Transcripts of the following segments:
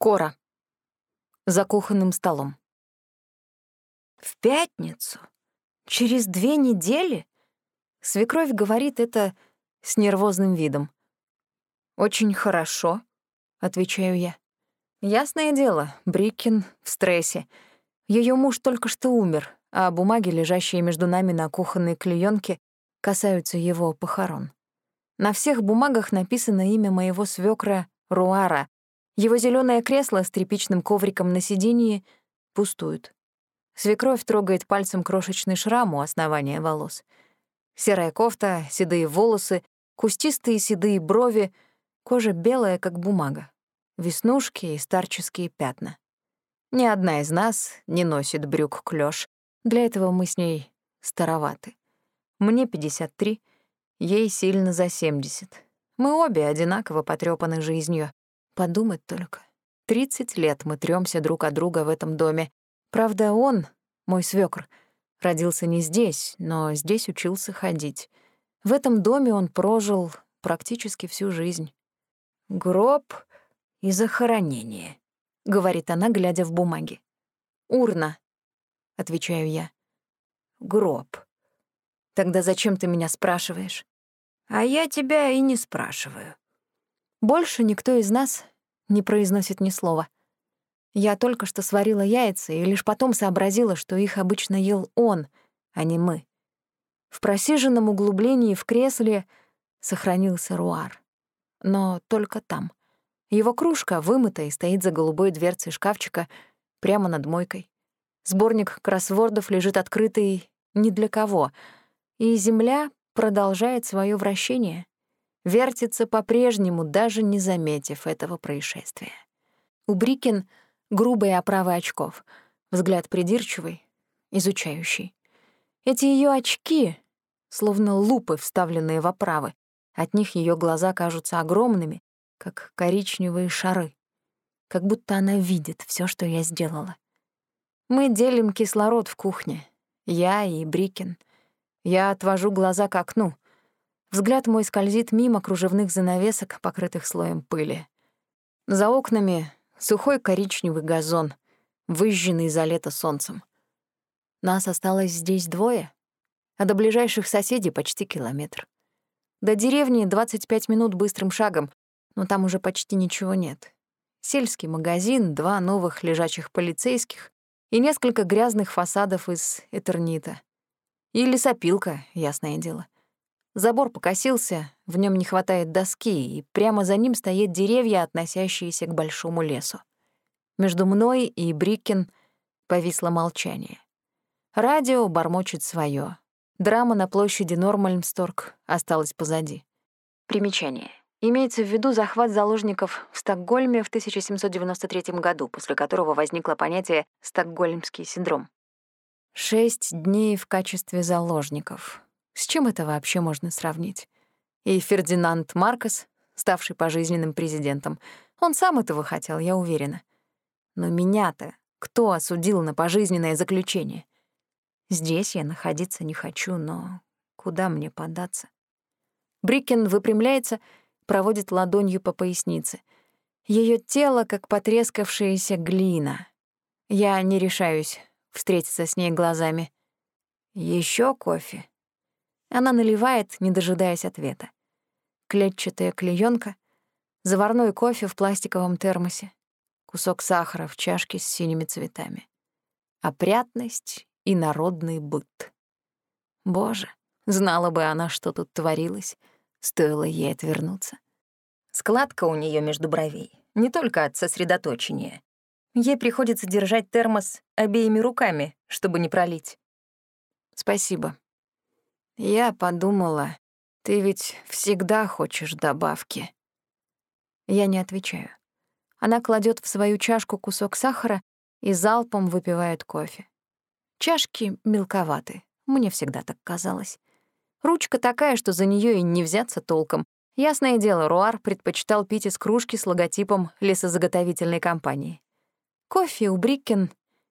Кора. За кухонным столом. В пятницу? Через две недели? Свекровь говорит это с нервозным видом. «Очень хорошо», — отвечаю я. Ясное дело, Брикин в стрессе. Ее муж только что умер, а бумаги, лежащие между нами на кухонной клеёнке, касаются его похорон. На всех бумагах написано имя моего свекра Руара, его зеленое кресло с тряпичным ковриком на сиденье пустует. Свекровь трогает пальцем крошечный шрам у основания волос. Серая кофта, седые волосы, кустистые седые брови, кожа белая, как бумага, веснушки и старческие пятна. Ни одна из нас не носит брюк клёш. Для этого мы с ней староваты. Мне 53, ей сильно за 70. Мы обе одинаково потрёпаны жизнью. Подумать только. Тридцать лет мы трёмся друг от друга в этом доме. Правда, он, мой свёкр, родился не здесь, но здесь учился ходить. В этом доме он прожил практически всю жизнь. «Гроб и захоронение», — говорит она, глядя в бумаги. «Урна», — отвечаю я. «Гроб. Тогда зачем ты меня спрашиваешь?» «А я тебя и не спрашиваю. Больше никто из нас не произносит ни слова. Я только что сварила яйца и лишь потом сообразила, что их обычно ел он, а не мы. В просиженном углублении в кресле сохранился руар. Но только там. Его кружка вымыта и стоит за голубой дверцей шкафчика прямо над мойкой. Сборник кроссвордов лежит открытый ни для кого, и земля продолжает свое вращение вертится по-прежнему, даже не заметив этого происшествия. У Брикин грубые оправы очков, взгляд придирчивый, изучающий. Эти ее очки, словно лупы, вставленные в оправы, от них ее глаза кажутся огромными, как коричневые шары, как будто она видит все, что я сделала. Мы делим кислород в кухне, я и Брикин. Я отвожу глаза к окну — Взгляд мой скользит мимо кружевных занавесок, покрытых слоем пыли. За окнами сухой коричневый газон, выжженный за лето солнцем. Нас осталось здесь двое, а до ближайших соседей почти километр. До деревни 25 минут быстрым шагом, но там уже почти ничего нет. Сельский магазин, два новых лежачих полицейских и несколько грязных фасадов из этернита. И лесопилка, ясное дело — Забор покосился, в нем не хватает доски, и прямо за ним стоят деревья, относящиеся к большому лесу. Между мной и Бриккин повисло молчание. Радио бормочет свое. Драма на площади Нормальмсторг осталась позади. Примечание. Имеется в виду захват заложников в Стокгольме в 1793 году, после которого возникло понятие «стокгольмский синдром». Шесть дней в качестве заложников. С чем это вообще можно сравнить? И Фердинанд Маркос, ставший пожизненным президентом, он сам этого хотел, я уверена. Но меня-то кто осудил на пожизненное заключение? Здесь я находиться не хочу, но куда мне податься? Брикен выпрямляется, проводит ладонью по пояснице. Ее тело, как потрескавшаяся глина. Я не решаюсь встретиться с ней глазами. Еще кофе?» Она наливает, не дожидаясь ответа. Клетчатая клеёнка, заварной кофе в пластиковом термосе, кусок сахара в чашке с синими цветами. Опрятность и народный быт. Боже, знала бы она, что тут творилось, стоило ей отвернуться. Складка у нее между бровей, не только от сосредоточения. Ей приходится держать термос обеими руками, чтобы не пролить. «Спасибо», я подумала, ты ведь всегда хочешь добавки. Я не отвечаю. Она кладет в свою чашку кусок сахара и залпом выпивает кофе. Чашки мелковаты, мне всегда так казалось. Ручка такая, что за нее и не взяться толком. Ясное дело, Руар предпочитал пить из кружки с логотипом лесозаготовительной компании. Кофе у Бриккен,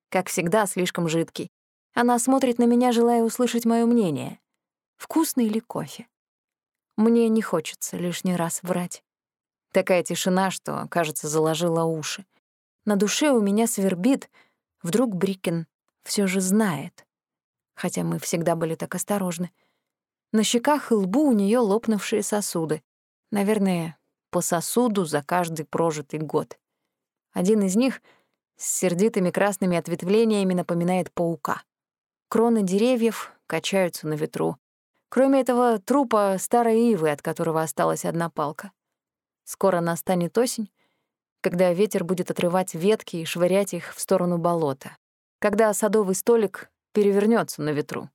как всегда, слишком жидкий. Она смотрит на меня, желая услышать мое мнение. Вкусный ли кофе? Мне не хочется лишний раз врать. Такая тишина, что, кажется, заложила уши. На душе у меня свербит, вдруг Брикен все же знает. Хотя мы всегда были так осторожны. На щеках и лбу у нее лопнувшие сосуды. Наверное, по сосуду за каждый прожитый год. Один из них с сердитыми красными ответвлениями напоминает паука. Кроны деревьев качаются на ветру. Кроме этого трупа старой ивы, от которого осталась одна палка. Скоро настанет осень, когда ветер будет отрывать ветки и швырять их в сторону болота. Когда садовый столик перевернется на ветру.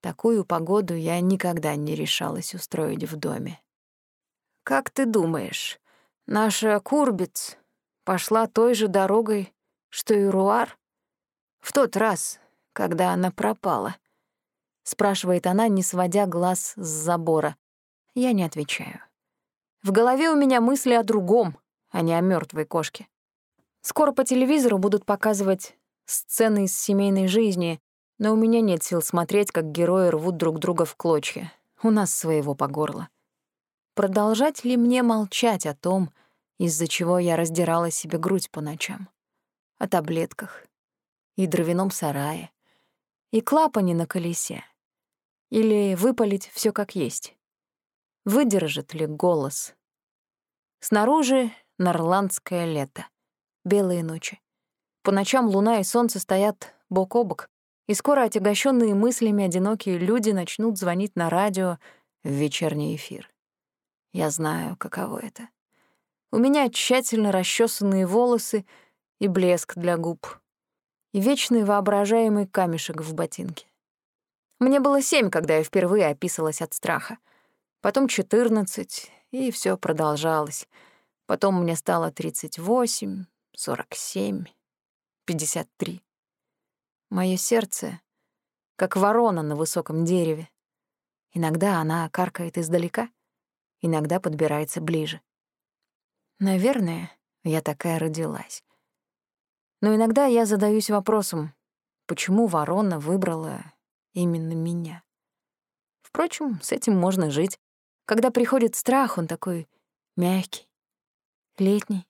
Такую погоду я никогда не решалась устроить в доме. «Как ты думаешь, наша Курбиц пошла той же дорогой, что и Руар? В тот раз, когда она пропала?» — спрашивает она, не сводя глаз с забора. Я не отвечаю. В голове у меня мысли о другом, а не о мертвой кошке. Скоро по телевизору будут показывать сцены из семейной жизни, но у меня нет сил смотреть, как герои рвут друг друга в клочья. У нас своего по горло. Продолжать ли мне молчать о том, из-за чего я раздирала себе грудь по ночам? О таблетках и дровяном сарае, и клапане на колесе? Или выпалить все как есть? Выдержит ли голос? Снаружи норландское лето, белые ночи. По ночам луна и солнце стоят бок о бок, и скоро отягощенные мыслями одинокие люди начнут звонить на радио в вечерний эфир. Я знаю, каково это. У меня тщательно расчесанные волосы и блеск для губ, и вечный воображаемый камешек в ботинке. Мне было семь, когда я впервые описалась от страха. Потом четырнадцать, и все продолжалось — Потом мне стало 38, 47, 53. Мое сердце как ворона на высоком дереве. Иногда она каркает издалека, иногда подбирается ближе. Наверное, я такая родилась. Но иногда я задаюсь вопросом, почему ворона выбрала именно меня. Впрочем, с этим можно жить. Когда приходит страх, он такой мягкий, летний,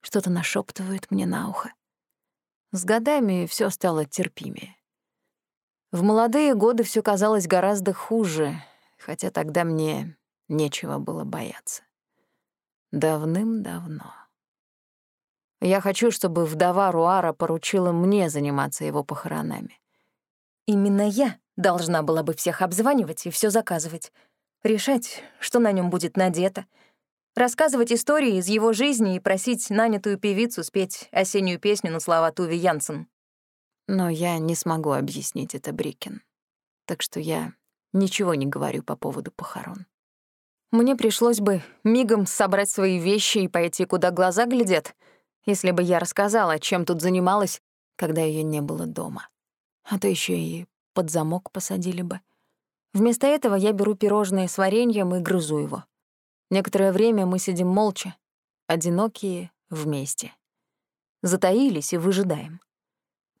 что-то нашептывает мне на ухо. С годами все стало терпимее. В молодые годы все казалось гораздо хуже, хотя тогда мне нечего было бояться. Давным-давно. Я хочу, чтобы вдова Руара поручила мне заниматься его похоронами. Именно я должна была бы всех обзванивать и все заказывать. Решать, что на нем будет надето — рассказывать истории из его жизни и просить нанятую певицу спеть осеннюю песню на слова Туви Янсен. Но я не смогу объяснить это Брикин. Так что я ничего не говорю по поводу похорон. Мне пришлось бы мигом собрать свои вещи и пойти, куда глаза глядят, если бы я рассказала, чем тут занималась, когда ее не было дома. А то еще и под замок посадили бы. Вместо этого я беру пирожное с вареньем и грызу его. Некоторое время мы сидим молча, одинокие, вместе. Затаились и выжидаем.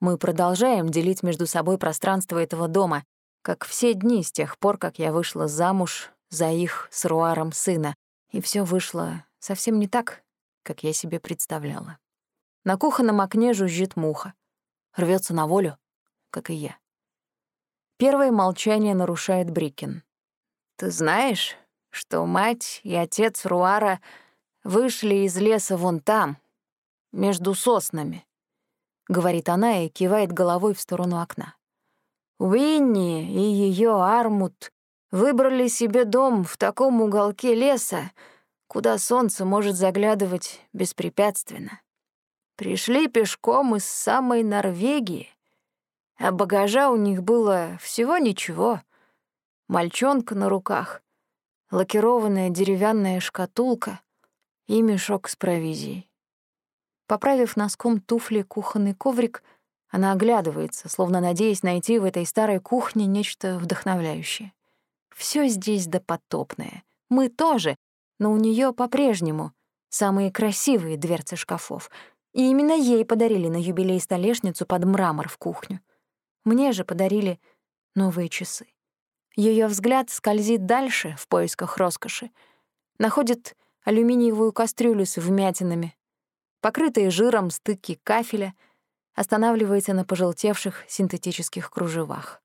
Мы продолжаем делить между собой пространство этого дома, как все дни с тех пор, как я вышла замуж за их с Руаром сына, и все вышло совсем не так, как я себе представляла. На кухонном окне жужжит муха, рвется на волю, как и я. Первое молчание нарушает Брикин. «Ты знаешь, что мать и отец Руара вышли из леса вон там, между соснами, — говорит она и кивает головой в сторону окна. Уинни и ее Армут выбрали себе дом в таком уголке леса, куда солнце может заглядывать беспрепятственно. Пришли пешком из самой Норвегии, а багажа у них было всего ничего. Мальчонка на руках, лакированная деревянная шкатулка и мешок с провизией. Поправив носком туфли кухонный коврик, она оглядывается, словно надеясь найти в этой старой кухне нечто вдохновляющее. Все здесь допотопное. Мы тоже, но у нее по-прежнему самые красивые дверцы шкафов. И именно ей подарили на юбилей столешницу под мрамор в кухню. Мне же подарили новые часы. Ее взгляд скользит дальше в поисках роскоши, находит алюминиевую кастрюлю с вмятинами, покрытые жиром стыки кафеля, останавливается на пожелтевших синтетических кружевах.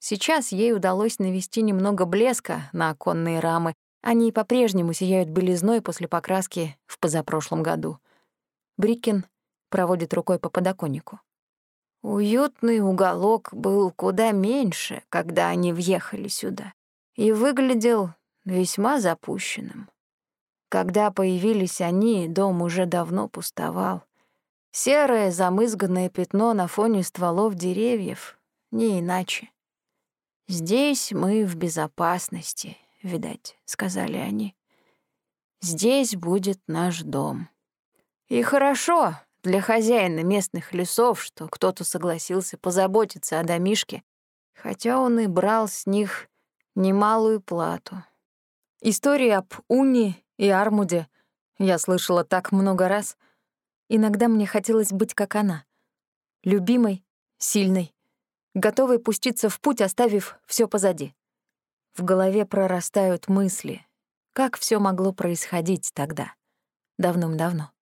Сейчас ей удалось навести немного блеска на оконные рамы. Они по-прежнему сияют белизной после покраски в позапрошлом году. Брикин проводит рукой по подоконнику. Уютный уголок был куда меньше, когда они въехали сюда, и выглядел весьма запущенным. Когда появились они, дом уже давно пустовал. Серое замызганное пятно на фоне стволов деревьев, не иначе. «Здесь мы в безопасности», — видать, — сказали они. «Здесь будет наш дом». И хорошо для хозяина местных лесов, что кто-то согласился позаботиться о домишке, хотя он и брал с них немалую плату. Истории об Уни и Армуде я слышала так много раз. Иногда мне хотелось быть как она. Любимой, сильной, готовый пуститься в путь, оставив все позади. В голове прорастают мысли, как все могло происходить тогда, давным-давно.